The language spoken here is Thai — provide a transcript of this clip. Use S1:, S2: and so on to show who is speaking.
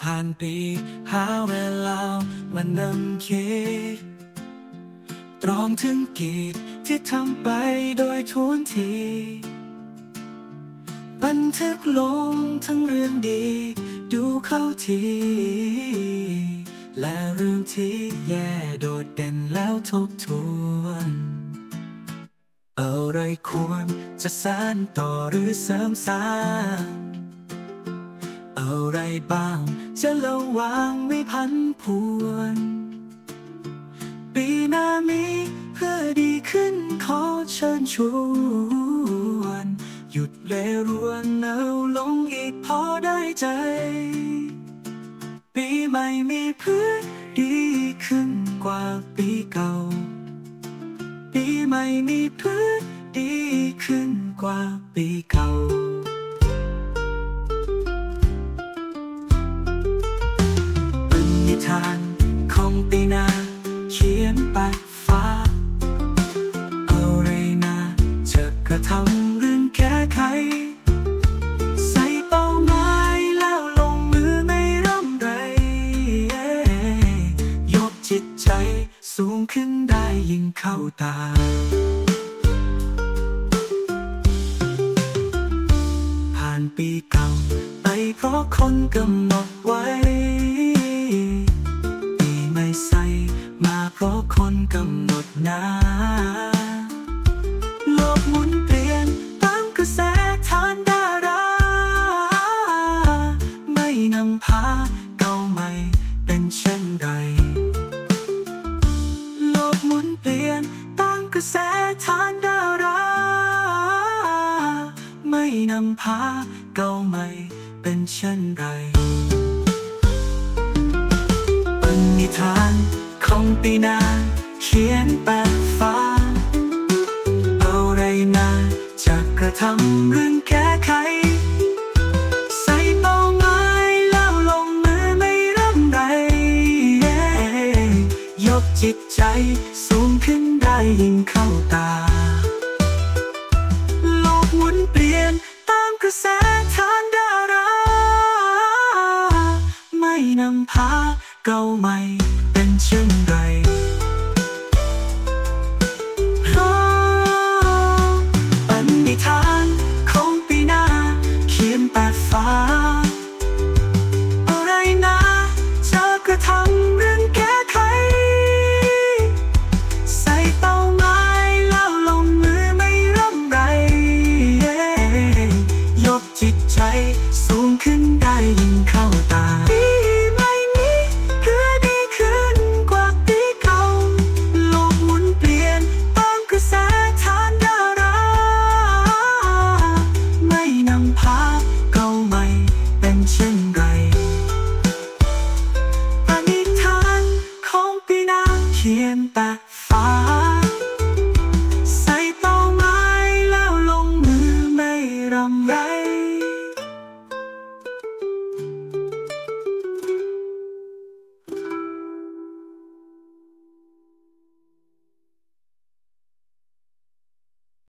S1: ผ่านปี หาเวลามานั่งคิดตรองถึงกีดที่ทำไปโดยทุนที บันทึกลงทั้งเรื่องดี ดูเข้าที และเรื่องที่แย่โดดเด่นแล้วทบทวนอะไรควรจะสานต่อหรือเสริมสร้างอะไรบ้าง จะระวังไม่พันพวน ปีหน้ามีเพื่อดีขึ้นขอเชิญชวน หยุดเลรวนเอาลงอีกพอได้ใจ ปีใหม่มีเพื่อดีขึ้นกว่าปีเก่า ปีใหม่มีเพื่อดีขึ้นกว่าปีเก่า นิทานของปีนา เขียนปัดฟ้า เอะไรนะจะกระทำเรื่องแก้ไข ใส่เป้าหมายแล้วลงมือไม่ร่ำไร ยกจิตใจสูงขึ้นได้ยิ่งเข้าตาผ่านปีเก่าไปเพราะคนกำหนดไว้ หนาโลกหมุนเปลี่ยนตามกระแสทานดารา ไม่นำพาเก่าใหม่เป็นเช่นไรโลกหมุนเปลี่ยนตามกระแสทานดารา ไม่นำพาเก่าใหม่เป็นเช่นไรเป็นนิทานของปีนาำเรื่องแก้ไข ใส่เป้าหมายแล้วลงมือไม่ร่ำไรยกจิตใจสูงขึ้นได้ยิ่งเข้าตา โลกหมุนเปลี่ยนตามกระแสทางดารา ไม่นำพาเก่าใหม่เป็นเช่นไร パ